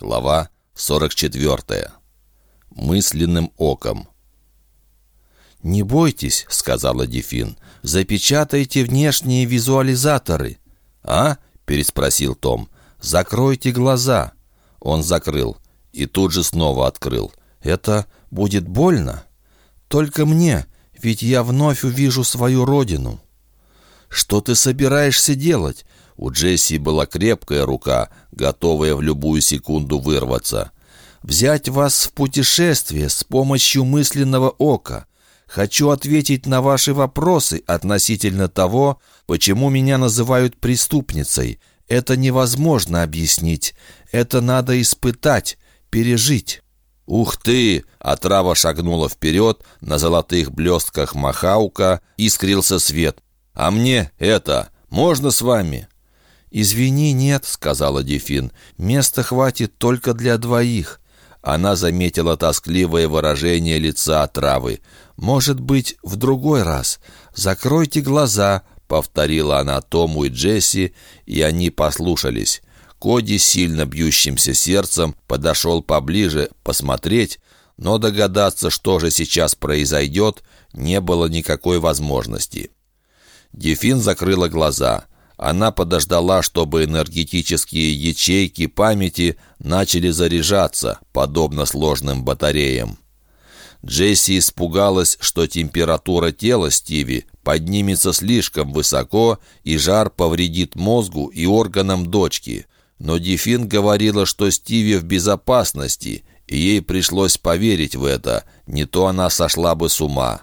Глава 44. Мысленным оком. «Не бойтесь», — сказала Дефин, — «запечатайте внешние визуализаторы». «А?» — переспросил Том. «Закройте глаза». Он закрыл и тут же снова открыл. «Это будет больно?» «Только мне, ведь я вновь увижу свою родину». «Что ты собираешься делать?» У Джесси была крепкая рука, готовая в любую секунду вырваться. «Взять вас в путешествие с помощью мысленного ока. Хочу ответить на ваши вопросы относительно того, почему меня называют преступницей. Это невозможно объяснить. Это надо испытать, пережить». «Ух ты!» — отрава шагнула вперед, на золотых блестках махаука искрился свет. «А мне это можно с вами?» «Извини, нет», — сказала Дефин. «Места хватит только для двоих». Она заметила тоскливое выражение лица отравы. «Может быть, в другой раз. Закройте глаза», — повторила она Тому и Джесси, и они послушались. Коди сильно бьющимся сердцем подошел поближе посмотреть, но догадаться, что же сейчас произойдет, не было никакой возможности. Дефин закрыла глаза. Она подождала, чтобы энергетические ячейки памяти начали заряжаться, подобно сложным батареям. Джесси испугалась, что температура тела Стиви поднимется слишком высоко, и жар повредит мозгу и органам дочки. Но Дефин говорила, что Стиви в безопасности, и ей пришлось поверить в это, не то она сошла бы с ума.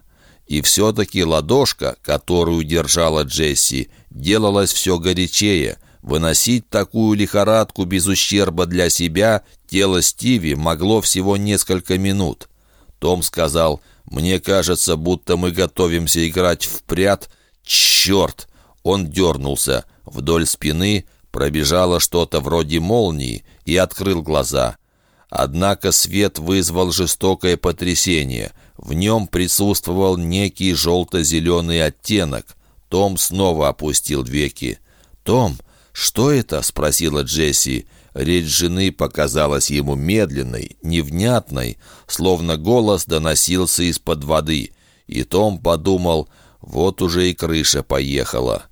И все-таки ладошка, которую держала Джесси, делалась все горячее. Выносить такую лихорадку без ущерба для себя тело Стиви могло всего несколько минут. Том сказал, «Мне кажется, будто мы готовимся играть в прят. Черт!» Он дернулся. Вдоль спины пробежало что-то вроде молнии и открыл глаза. Однако свет вызвал жестокое потрясение. В нем присутствовал некий желто-зеленый оттенок. Том снова опустил веки. «Том, что это?» — спросила Джесси. Речь жены показалась ему медленной, невнятной, словно голос доносился из-под воды. И Том подумал, вот уже и крыша поехала.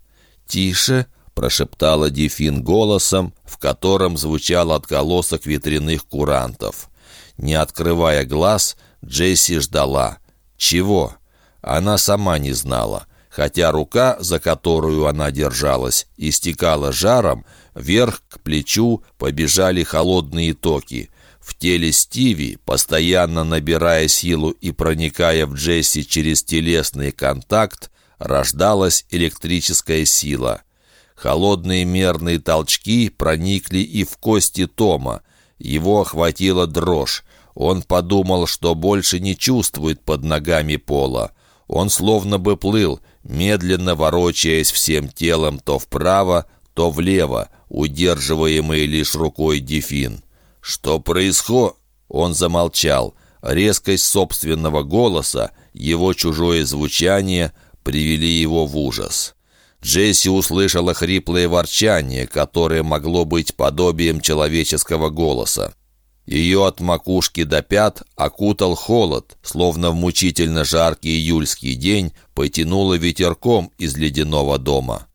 «Тише!» — прошептала Дефин голосом, в котором звучал отголосок ветряных курантов. Не открывая глаз, Джесси ждала. Чего? Она сама не знала. Хотя рука, за которую она держалась, истекала жаром, вверх к плечу побежали холодные токи. В теле Стиви, постоянно набирая силу и проникая в Джесси через телесный контакт, рождалась электрическая сила. Холодные мерные толчки проникли и в кости Тома. Его охватила дрожь. Он подумал, что больше не чувствует под ногами пола. Он словно бы плыл, медленно ворочаясь всем телом то вправо, то влево, удерживаемый лишь рукой Дефин. «Что происходит?» Он замолчал. Резкость собственного голоса, его чужое звучание привели его в ужас. Джесси услышала хриплое ворчание, которое могло быть подобием человеческого голоса. Ее от макушки до пят окутал холод, словно в мучительно жаркий июльский день потянуло ветерком из ледяного дома.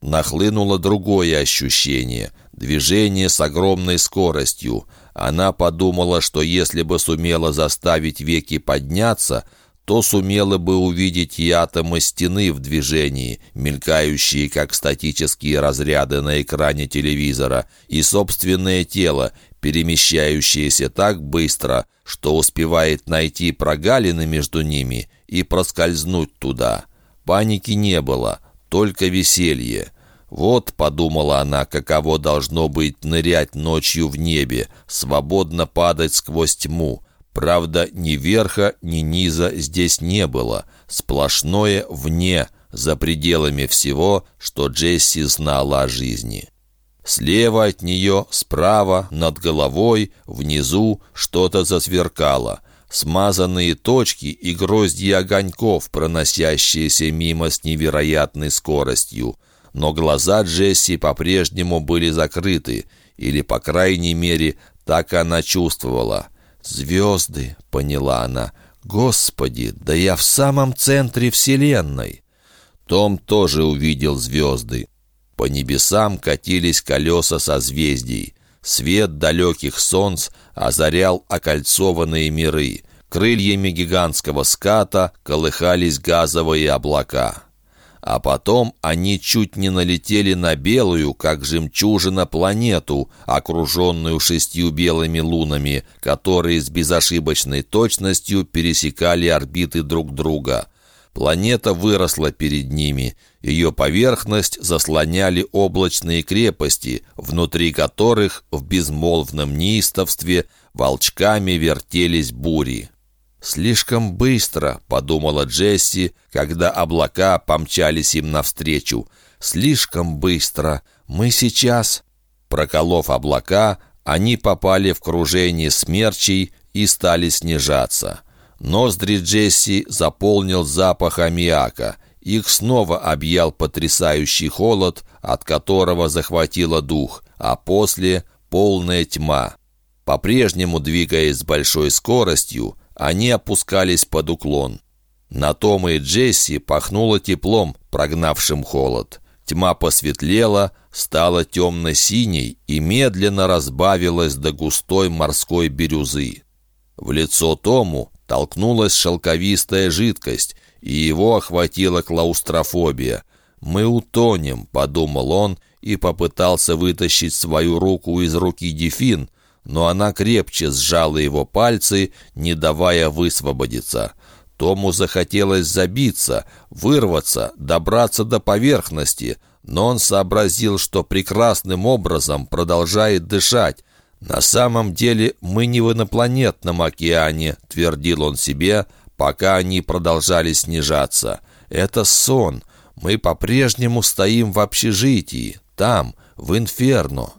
Нахлынуло другое ощущение — движение с огромной скоростью. Она подумала, что если бы сумела заставить веки подняться — то сумела бы увидеть и атомы стены в движении, мелькающие как статические разряды на экране телевизора, и собственное тело, перемещающееся так быстро, что успевает найти прогалины между ними и проскользнуть туда. Паники не было, только веселье. Вот, подумала она, каково должно быть нырять ночью в небе, свободно падать сквозь тьму, Правда, ни верха, ни низа здесь не было. Сплошное вне, за пределами всего, что Джесси знала о жизни. Слева от нее, справа, над головой, внизу что-то засверкало. Смазанные точки и грозди огоньков, проносящиеся мимо с невероятной скоростью. Но глаза Джесси по-прежнему были закрыты, или, по крайней мере, Так она чувствовала. «Звезды», — поняла она. «Господи, да я в самом центре Вселенной!» Том тоже увидел звезды. По небесам катились колеса созвездий. Свет далеких солнц озарял окольцованные миры. Крыльями гигантского ската колыхались газовые облака. А потом они чуть не налетели на белую, как жемчужина, планету, окруженную шестью белыми лунами, которые с безошибочной точностью пересекали орбиты друг друга. Планета выросла перед ними. Ее поверхность заслоняли облачные крепости, внутри которых в безмолвном неистовстве волчками вертелись бури. «Слишком быстро», — подумала Джесси, когда облака помчались им навстречу. «Слишком быстро. Мы сейчас...» Проколов облака, они попали в кружение смерчей и стали снижаться. Ноздри Джесси заполнил запах аммиака. Их снова объял потрясающий холод, от которого захватило дух, а после — полная тьма. По-прежнему двигаясь с большой скоростью, они опускались под уклон. На Тома и Джесси пахнуло теплом, прогнавшим холод. Тьма посветлела, стала темно-синей и медленно разбавилась до густой морской бирюзы. В лицо Тому толкнулась шелковистая жидкость, и его охватила клаустрофобия. «Мы утонем», — подумал он, и попытался вытащить свою руку из руки Дефин, но она крепче сжала его пальцы, не давая высвободиться. Тому захотелось забиться, вырваться, добраться до поверхности, но он сообразил, что прекрасным образом продолжает дышать, «На самом деле мы не в инопланетном океане», — твердил он себе, пока они продолжали снижаться. «Это сон. Мы по-прежнему стоим в общежитии, там, в инферно».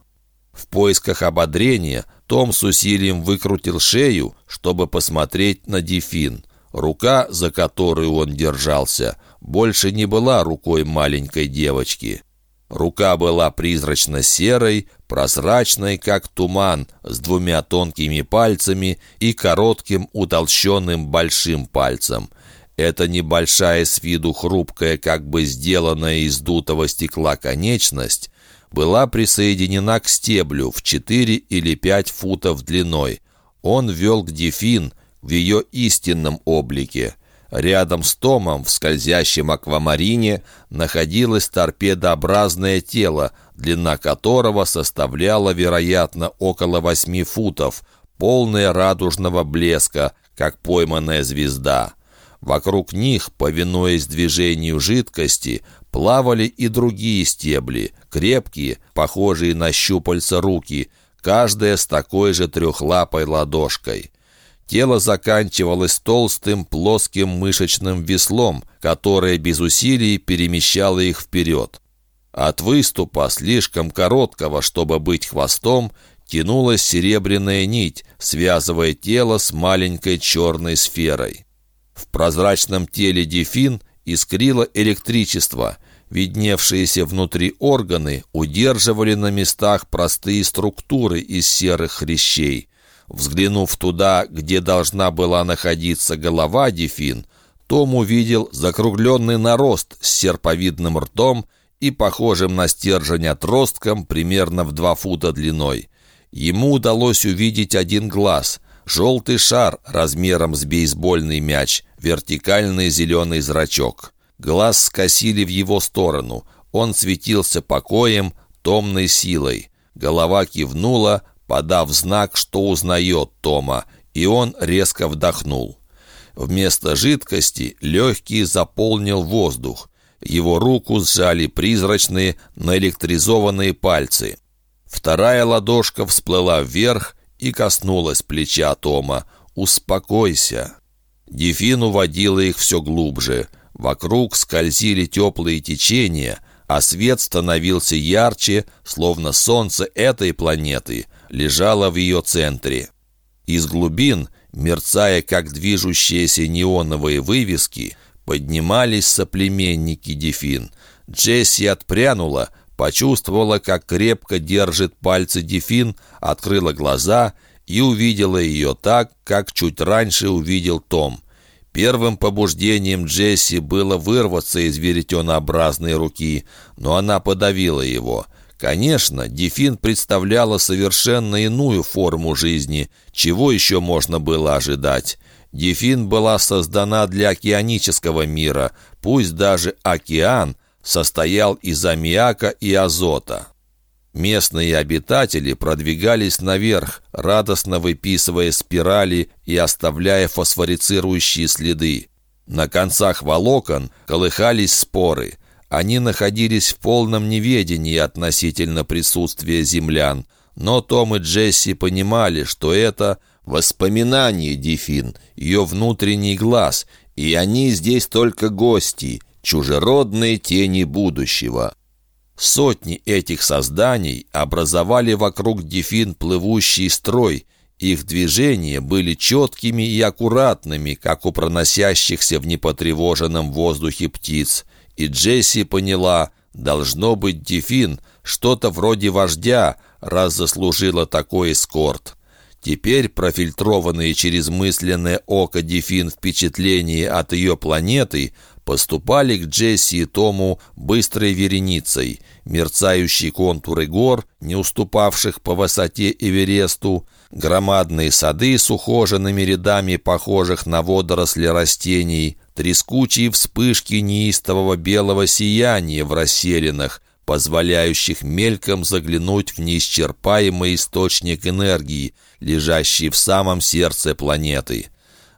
В поисках ободрения Том с усилием выкрутил шею, чтобы посмотреть на Дефин. Рука, за которую он держался, больше не была рукой маленькой девочки. Рука была призрачно-серой, прозрачной, как туман, с двумя тонкими пальцами и коротким утолщенным большим пальцем. Эта небольшая с виду хрупкая, как бы сделанная из дутого стекла конечность, была присоединена к стеблю в 4 или 5 футов длиной. Он вел к Дефин в ее истинном облике – Рядом с Томом в скользящем аквамарине находилось торпедообразное тело, длина которого составляла, вероятно, около восьми футов, полное радужного блеска, как пойманная звезда. Вокруг них, повинуясь движению жидкости, плавали и другие стебли, крепкие, похожие на щупальца руки, каждая с такой же трехлапой ладошкой. Тело заканчивалось толстым плоским мышечным веслом, которое без усилий перемещало их вперед. От выступа, слишком короткого, чтобы быть хвостом, тянулась серебряная нить, связывая тело с маленькой черной сферой. В прозрачном теле дефин искрило электричество. Видневшиеся внутри органы удерживали на местах простые структуры из серых хрящей. Взглянув туда, где должна была находиться голова Дефин, том увидел закругленный нарост с серповидным ртом и похожим на стержень отростком примерно в два фута длиной. Ему удалось увидеть один глаз — желтый шар размером с бейсбольный мяч, вертикальный зеленый зрачок. Глаз скосили в его сторону. Он светился покоем, томной силой. Голова кивнула, подав знак, что узнает Тома, и он резко вдохнул. Вместо жидкости легкий заполнил воздух. Его руку сжали призрачные, наэлектризованные пальцы. Вторая ладошка всплыла вверх и коснулась плеча Тома. «Успокойся». Дефин уводила их все глубже. Вокруг скользили теплые течения, а свет становился ярче, словно солнце этой планеты лежала в ее центре. Из глубин, мерцая как движущиеся неоновые вывески, поднимались соплеменники Дефин. Джесси отпрянула, почувствовала, как крепко держит пальцы Дефин, открыла глаза и увидела ее так, как чуть раньше увидел Том. Первым побуждением Джесси было вырваться из веретенообразной руки, но она подавила его. Конечно, Дефин представляла совершенно иную форму жизни. Чего еще можно было ожидать? Дефин была создана для океанического мира, пусть даже океан состоял из аммиака и азота. Местные обитатели продвигались наверх, радостно выписывая спирали и оставляя фосфорицирующие следы. На концах волокон колыхались споры. Они находились в полном неведении относительно присутствия землян, но Том и Джесси понимали, что это воспоминание Дефин, ее внутренний глаз, и они здесь только гости, чужеродные тени будущего. Сотни этих созданий образовали вокруг Дефин плывущий строй. Их движения были четкими и аккуратными, как у проносящихся в непотревоженном воздухе птиц. И Джесси поняла, должно быть Дефин, что-то вроде вождя, раз заслужила такой эскорт. Теперь профильтрованные через мысленное око Дефин впечатления от ее планеты поступали к Джесси и Тому быстрой вереницей мерцающие контуры гор, не уступавших по высоте Эвересту, громадные сады с ухоженными рядами похожих на водоросли растений, трескучие вспышки неистового белого сияния в расселенных, позволяющих мельком заглянуть в неисчерпаемый источник энергии, лежащий в самом сердце планеты.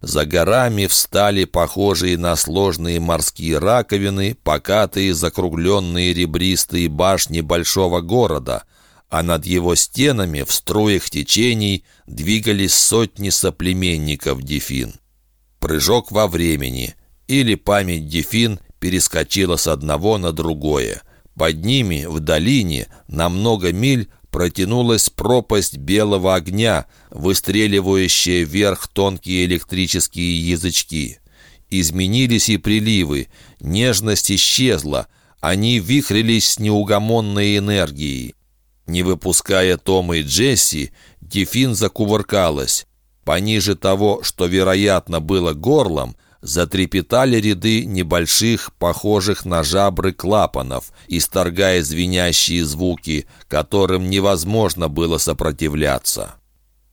За горами встали похожие на сложные морские раковины, покатые закругленные ребристые башни большого города, а над его стенами в струях течений двигались сотни соплеменников Дефин. Прыжок во времени, или память Дефин перескочила с одного на другое. Под ними, в долине, на много миль протянулась пропасть белого огня, выстреливающая вверх тонкие электрические язычки. Изменились и приливы, нежность исчезла, они вихрились с неугомонной энергией. Не выпуская Тома и Джесси, Дефин закувыркалась. Пониже того, что, вероятно, было горлом, затрепетали ряды небольших, похожих на жабры клапанов, исторгая звенящие звуки, которым невозможно было сопротивляться.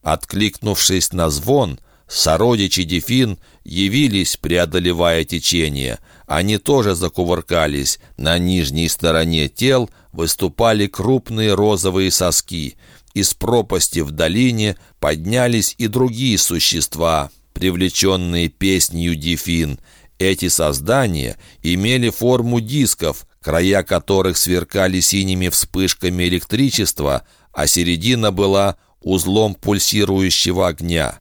Откликнувшись на звон, сородичи Дефин явились, преодолевая течение. Они тоже закувыркались. На нижней стороне тел выступали крупные розовые соски. Из пропасти в долине поднялись и другие существа, привлеченные песнью Дефин. Эти создания имели форму дисков, края которых сверкали синими вспышками электричества, а середина была узлом пульсирующего огня.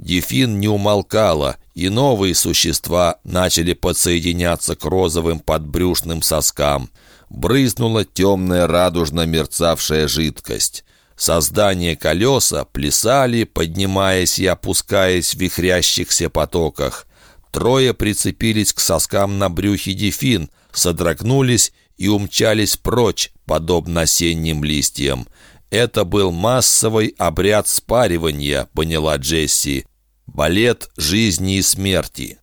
Дефин не умолкала, и новые существа начали подсоединяться к розовым подбрюшным соскам. Брызнула темная радужно мерцавшая жидкость. Создания колеса плясали, поднимаясь и опускаясь в вихрящихся потоках. Трое прицепились к соскам на брюхе дефин, содрогнулись и умчались прочь, подобно осенним листьям. Это был массовый обряд спаривания, поняла Джесси. Балет жизни и смерти.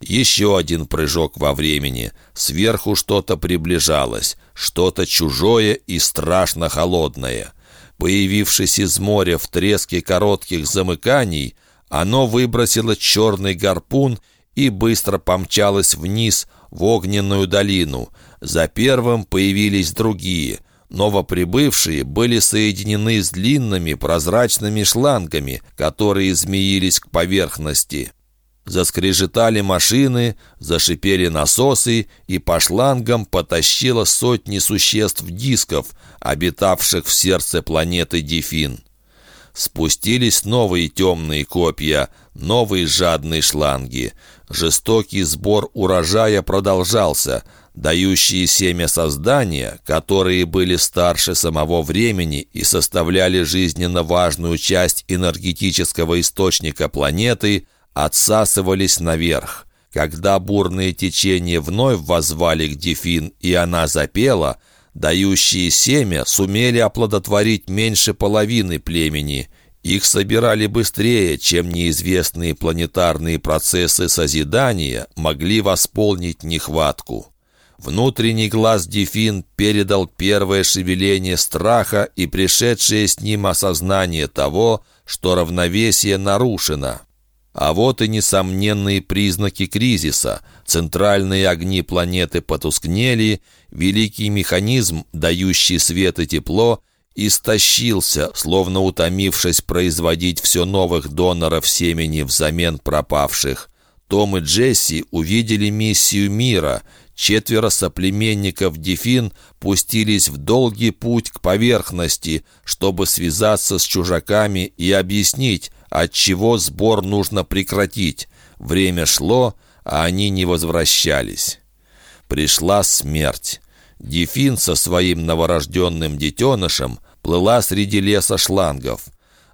Еще один прыжок во времени. Сверху что-то приближалось, что-то чужое и страшно холодное. Появившись из моря в треске коротких замыканий, оно выбросило черный гарпун и быстро помчалось вниз в огненную долину. За первым появились другие. Новоприбывшие были соединены с длинными прозрачными шлангами, которые змеились к поверхности. Заскрежетали машины, зашипели насосы, и по шлангам потащило сотни существ-дисков, обитавших в сердце планеты Дефин. Спустились новые темные копья, новые жадные шланги. Жестокий сбор урожая продолжался. Дающие семя создания, которые были старше самого времени и составляли жизненно важную часть энергетического источника планеты, отсасывались наверх. Когда бурные течения вновь возвали к Дефин, и она запела, дающие семя, сумели оплодотворить меньше половины племени. Их собирали быстрее, чем неизвестные планетарные процессы созидания могли восполнить нехватку. Внутренний глаз Дефин передал первое шевеление страха и пришедшее с ним осознание того, что равновесие нарушено. А вот и несомненные признаки кризиса. Центральные огни планеты потускнели, великий механизм, дающий свет и тепло, истощился, словно утомившись производить все новых доноров семени взамен пропавших. Том и Джесси увидели миссию мира. Четверо соплеменников Дефин пустились в долгий путь к поверхности, чтобы связаться с чужаками и объяснить, отчего сбор нужно прекратить. Время шло, а они не возвращались. Пришла смерть. Дефин со своим новорожденным детенышем плыла среди леса шлангов.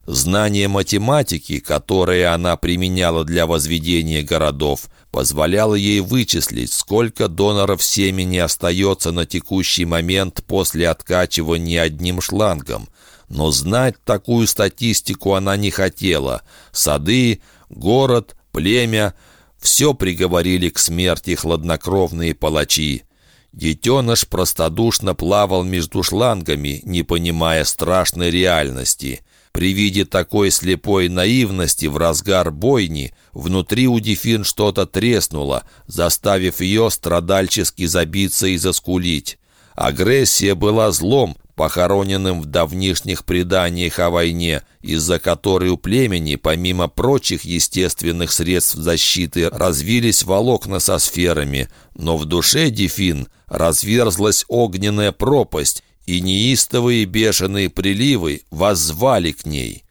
Знание математики, которое она применяла для возведения городов, позволяло ей вычислить, сколько доноров семени остается на текущий момент после откачивания одним шлангом – но знать такую статистику она не хотела. Сады, город, племя — все приговорили к смерти хладнокровные палачи. Детеныш простодушно плавал между шлангами, не понимая страшной реальности. При виде такой слепой наивности в разгар бойни внутри у Дефин что-то треснуло, заставив ее страдальчески забиться и заскулить. Агрессия была злом, похороненным в давнишних преданиях о войне, из-за которой у племени, помимо прочих естественных средств защиты, развились волокна со сферами, но в душе Дефин разверзлась огненная пропасть, и неистовые бешеные приливы воззвали к ней.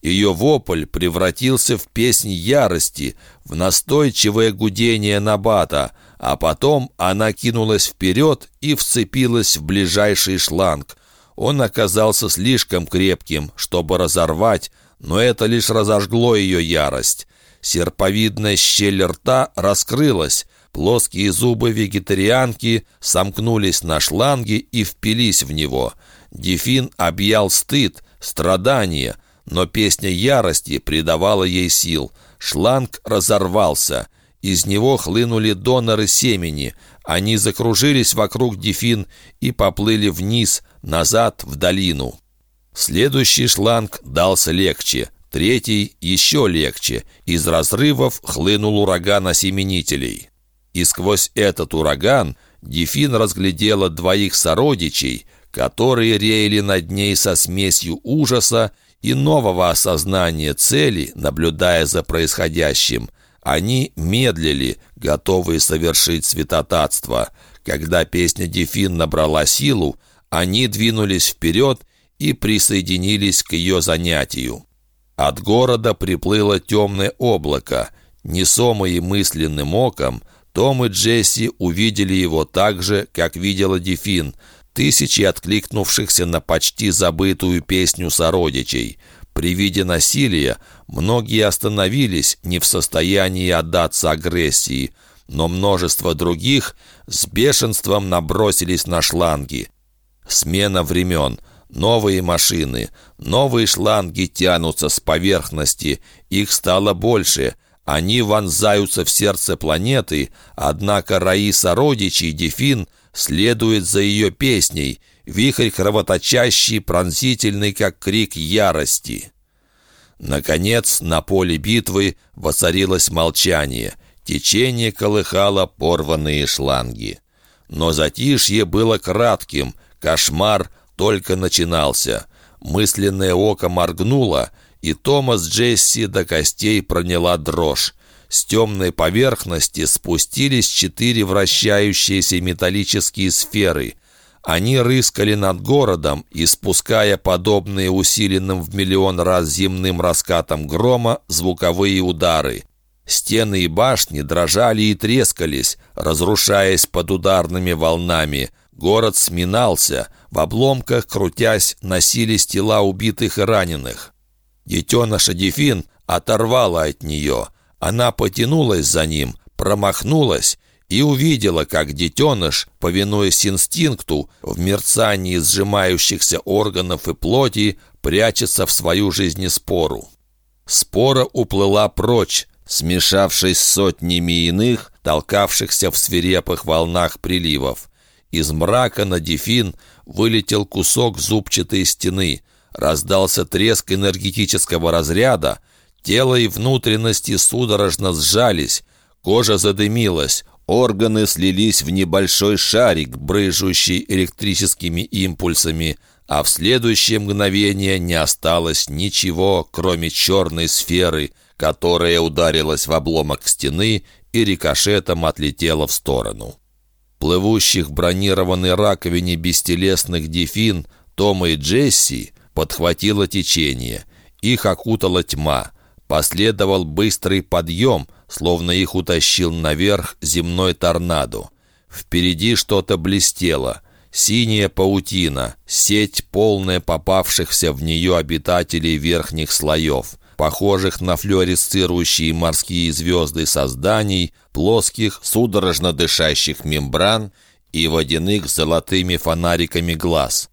Ее вопль превратился в песнь ярости, в настойчивое гудение набата, а потом она кинулась вперед и вцепилась в ближайший шланг — он оказался слишком крепким, чтобы разорвать, но это лишь разожгло ее ярость. Серповидная щель рта раскрылась, плоские зубы вегетарианки сомкнулись на шланге и впились в него. Дефин объял стыд, страдание, но песня ярости придавала ей сил. Шланг разорвался. Из него хлынули доноры семени. Они закружились вокруг Дефин и поплыли вниз, назад в долину. Следующий шланг дался легче, третий еще легче. Из разрывов хлынул ураган осеменителей. И сквозь этот ураган Дефин разглядела двоих сородичей, которые реяли над ней со смесью ужаса и нового осознания цели, наблюдая за происходящим. Они медлили, готовые совершить святотатство. Когда песня Дефин набрала силу, они двинулись вперед и присоединились к ее занятию. От города приплыло темное облако. Несомые мысленным оком, Том и Джесси увидели его так же, как видела Дефин, тысячи откликнувшихся на почти забытую песню сородичей. При виде насилия многие остановились, не в состоянии отдаться агрессии, но множество других с бешенством набросились на шланги. Смена времен. Новые машины, новые шланги тянутся с поверхности, их стало больше. Они вонзаются в сердце планеты, однако Раиса родичей Дефин следует за ее песней, вихрь кровоточащий, пронзительный, как крик ярости. Наконец, на поле битвы воцарилось молчание. Течение колыхало порванные шланги. Но затишье было кратким — Кошмар только начинался. Мысленное око моргнуло, и Томас Джесси до костей проняла дрожь. С темной поверхности спустились четыре вращающиеся металлические сферы. Они рыскали над городом, испуская подобные усиленным в миллион раз земным раскатам грома звуковые удары. Стены и башни дрожали и трескались, разрушаясь под ударными волнами – Город сминался, в обломках, крутясь, носились тела убитых и раненых. Детеныша Дефин оторвала от нее. Она потянулась за ним, промахнулась, и увидела, как детеныш, повинуясь инстинкту, в мерцании сжимающихся органов и плоти, прячется в свою жизнеспору. Спора уплыла прочь, смешавшись с сотнями иных, толкавшихся в свирепых волнах приливов. Из мрака на дефин вылетел кусок зубчатой стены, раздался треск энергетического разряда, тело и внутренности судорожно сжались, кожа задымилась, органы слились в небольшой шарик, брыжущий электрическими импульсами, а в следующее мгновение не осталось ничего, кроме черной сферы, которая ударилась в обломок стены и рикошетом отлетела в сторону. Плывущих в бронированной раковине бестелесных дефин Тома и Джесси подхватило течение. Их окутала тьма. Последовал быстрый подъем, словно их утащил наверх земной торнадо. Впереди что-то блестело. Синяя паутина, сеть, полная попавшихся в нее обитателей верхних слоев, похожих на флюоресцирующие морские звезды созданий, плоских, судорожно дышащих мембран и водяных золотыми фонариками глаз.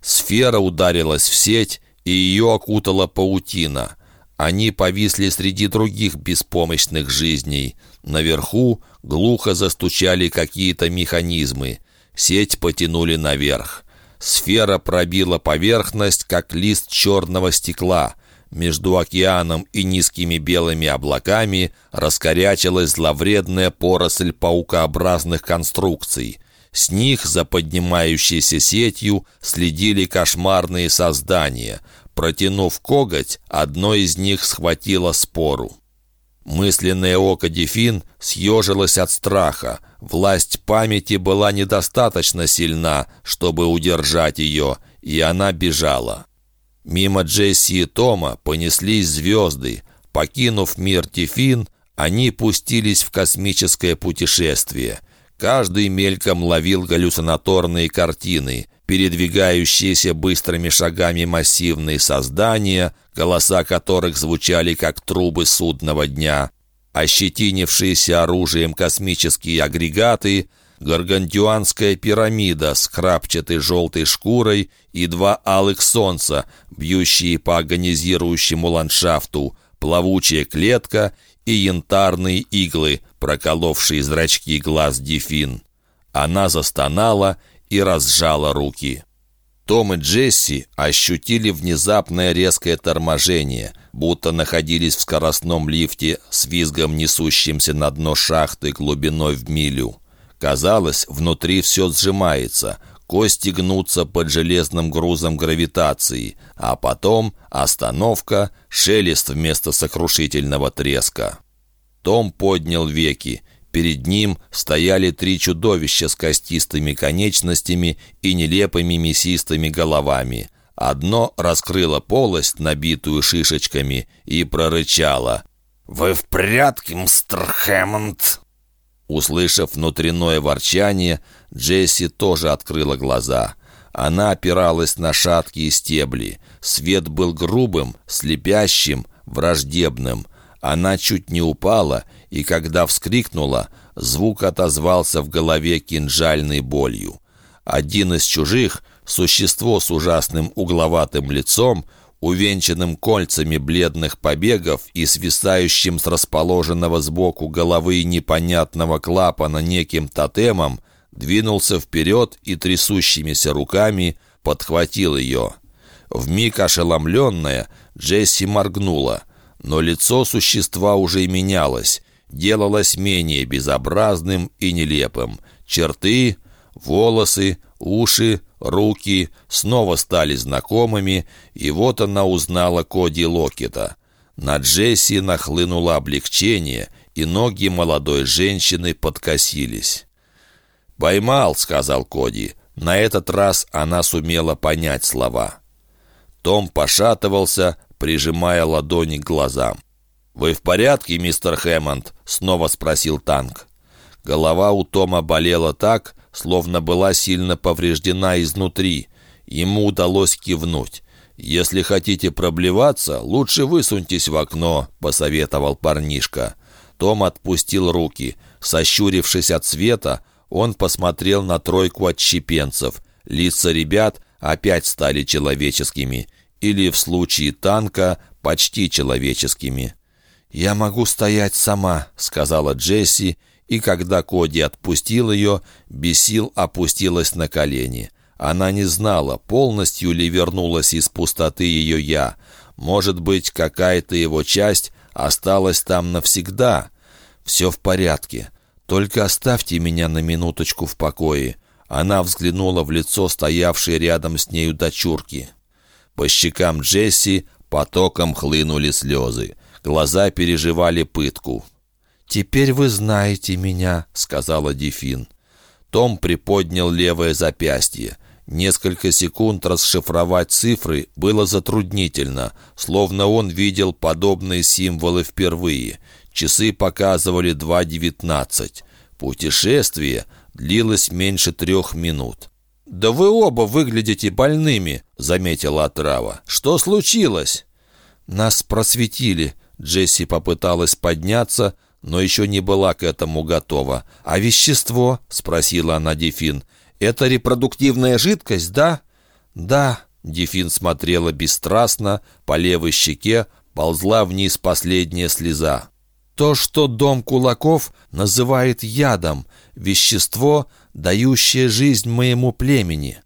Сфера ударилась в сеть, и ее окутала паутина. Они повисли среди других беспомощных жизней. Наверху глухо застучали какие-то механизмы. Сеть потянули наверх. Сфера пробила поверхность, как лист черного стекла. Между океаном и низкими белыми облаками раскорячилась зловредная поросль паукообразных конструкций. С них за поднимающейся сетью следили кошмарные создания. Протянув коготь, одно из них схватило спору. Мысленное око Дефин съежилось от страха. Власть памяти была недостаточно сильна, чтобы удержать ее, и она бежала. Мимо Джесси и Тома понеслись звезды. Покинув мир Дефин, они пустились в космическое путешествие. Каждый мельком ловил галлюцинаторные картины передвигающиеся быстрыми шагами массивные создания, голоса которых звучали как трубы судного дня, ощетинившиеся оружием космические агрегаты, гаргантюанская пирамида с крапчатой желтой шкурой и два алых солнца, бьющие по агонизирующему ландшафту, плавучая клетка и янтарные иглы, проколовшие зрачки глаз Дефин. Она застонала и разжала руки. Том и Джесси ощутили внезапное резкое торможение, будто находились в скоростном лифте с визгом несущимся на дно шахты глубиной в милю. Казалось, внутри все сжимается, кости гнутся под железным грузом гравитации, а потом остановка, шелест вместо сокрушительного треска. Том поднял веки Перед ним стояли три чудовища с костистыми конечностями и нелепыми мясистыми головами. Одно раскрыло полость, набитую шишечками, и прорычало. «Вы в порядке, мистер Хэммонд?» Услышав внутреннее ворчание, Джесси тоже открыла глаза. Она опиралась на шаткие стебли. Свет был грубым, слепящим, враждебным. Она чуть не упала, и когда вскрикнула, звук отозвался в голове кинжальной болью. Один из чужих, существо с ужасным угловатым лицом, увенчанным кольцами бледных побегов и свисающим с расположенного сбоку головы непонятного клапана неким тотемом, двинулся вперед и трясущимися руками подхватил ее. Вмиг ошеломленная, Джесси моргнула — но лицо существа уже менялось, делалось менее безобразным и нелепым. Черты, волосы, уши, руки снова стали знакомыми, и вот она узнала Коди Локета. На Джесси нахлынуло облегчение, и ноги молодой женщины подкосились. «Поймал», — сказал Коди. На этот раз она сумела понять слова. Том пошатывался, прижимая ладони к глазам. «Вы в порядке, мистер Хэммонд?» — снова спросил танк. Голова у Тома болела так, словно была сильно повреждена изнутри. Ему удалось кивнуть. «Если хотите проблеваться, лучше высуньтесь в окно», — посоветовал парнишка. Том отпустил руки. Сощурившись от света, он посмотрел на тройку отщепенцев. Лица ребят опять стали человеческими. Или в случае танка почти человеческими. «Я могу стоять сама», — сказала Джесси, и когда Коди отпустил ее, без сил опустилась на колени. Она не знала, полностью ли вернулась из пустоты ее «я». Может быть, какая-то его часть осталась там навсегда. Все в порядке. Только оставьте меня на минуточку в покое. Она взглянула в лицо стоявшей рядом с нею дочурки. По щекам Джесси потоком хлынули слезы. Глаза переживали пытку. «Теперь вы знаете меня», — сказала Дефин. Том приподнял левое запястье. Несколько секунд расшифровать цифры было затруднительно, словно он видел подобные символы впервые. Часы показывали 2.19. Путешествие длилось меньше трех минут. «Да вы оба выглядите больными», — заметила отрава. «Что случилось?» «Нас просветили». Джесси попыталась подняться, но еще не была к этому готова. «А вещество?» — спросила она Дефин. «Это репродуктивная жидкость, да?» «Да», — Дефин смотрела бесстрастно, по левой щеке ползла вниз последняя слеза. «То, что дом кулаков называет ядом, вещество, дающее жизнь моему племени».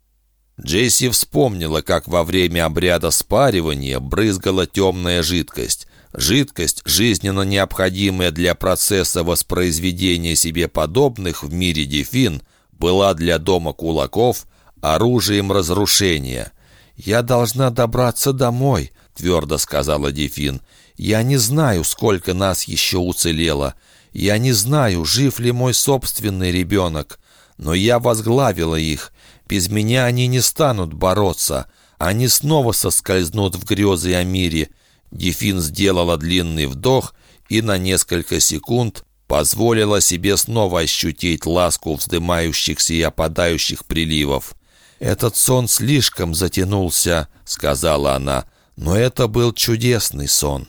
Джесси вспомнила, как во время обряда спаривания брызгала темная жидкость. Жидкость, жизненно необходимая для процесса воспроизведения себе подобных в мире дефин, была для дома кулаков оружием разрушения. «Я должна добраться домой», — твердо сказала Дефин. «Я не знаю, сколько нас еще уцелело. Я не знаю, жив ли мой собственный ребенок. Но я возглавила их. Без меня они не станут бороться. Они снова соскользнут в грезы о мире». Дефин сделала длинный вдох и на несколько секунд позволила себе снова ощутить ласку вздымающихся и опадающих приливов. «Этот сон слишком затянулся», — сказала она, — «но это был чудесный сон».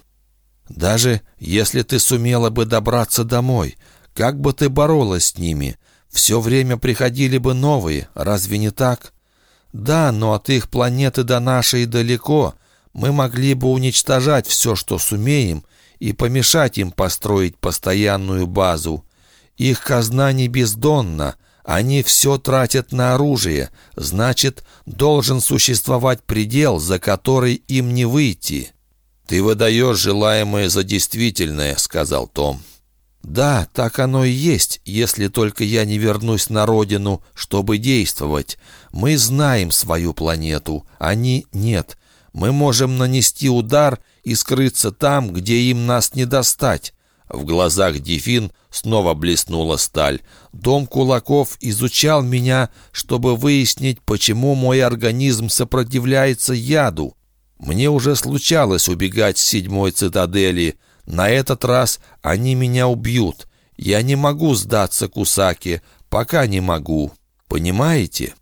«Даже если ты сумела бы добраться домой, как бы ты боролась с ними? Все время приходили бы новые, разве не так?» «Да, но от их планеты до нашей далеко. Мы могли бы уничтожать все, что сумеем, и помешать им построить постоянную базу. Их казна не бездонна, они все тратят на оружие, значит, должен существовать предел, за который им не выйти». «Ты выдаешь желаемое за действительное», — сказал Том. «Да, так оно и есть, если только я не вернусь на родину, чтобы действовать. Мы знаем свою планету, они нет. Мы можем нанести удар и скрыться там, где им нас не достать». В глазах Дефин снова блеснула сталь. «Дом кулаков изучал меня, чтобы выяснить, почему мой организм сопротивляется яду. Мне уже случалось убегать с седьмой цитадели. На этот раз они меня убьют. Я не могу сдаться Кусаке, пока не могу. Понимаете?»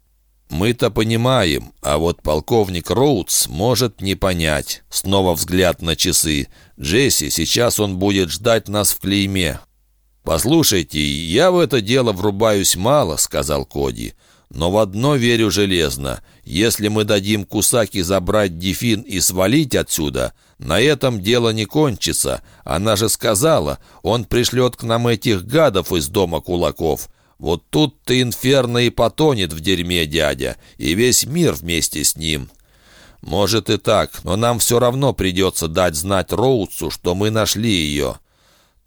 «Мы-то понимаем, а вот полковник Роудс может не понять». Снова взгляд на часы. «Джесси, сейчас он будет ждать нас в клейме». «Послушайте, я в это дело врубаюсь мало», — сказал Коди. «Но в одно верю железно. Если мы дадим Кусаки забрать Дефин и свалить отсюда, на этом дело не кончится. Она же сказала, он пришлет к нам этих гадов из дома кулаков. Вот тут-то инферно и потонет в дерьме дядя, и весь мир вместе с ним. Может и так, но нам все равно придется дать знать Роудсу, что мы нашли ее».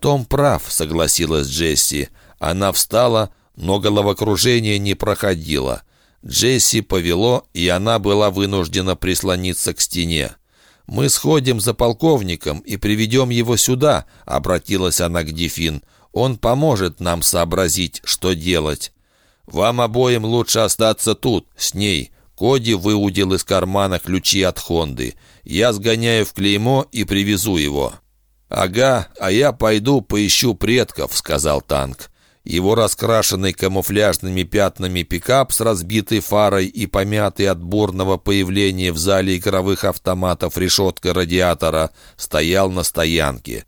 «Том прав», — согласилась Джесси. Она встала, но головокружение не проходило. Джесси повело, и она была вынуждена прислониться к стене. «Мы сходим за полковником и приведем его сюда», — обратилась она к Дефин. Он поможет нам сообразить, что делать. Вам обоим лучше остаться тут, с ней. Коди выудил из кармана ключи от Хонды. Я сгоняю в клеймо и привезу его». «Ага, а я пойду поищу предков», — сказал танк. Его раскрашенный камуфляжными пятнами пикап с разбитой фарой и помятый от бурного появления в зале игровых автоматов решеткой радиатора стоял на стоянке.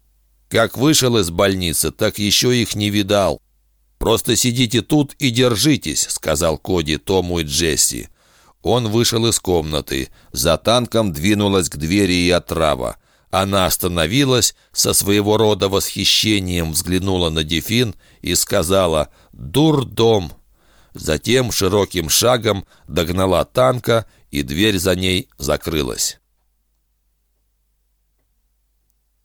Как вышел из больницы, так еще их не видал. «Просто сидите тут и держитесь», — сказал Коди Тому и Джесси. Он вышел из комнаты. За танком двинулась к двери и отрава. Она остановилась, со своего рода восхищением взглянула на Дефин и сказала «Дурдом!». Затем широким шагом догнала танка, и дверь за ней закрылась.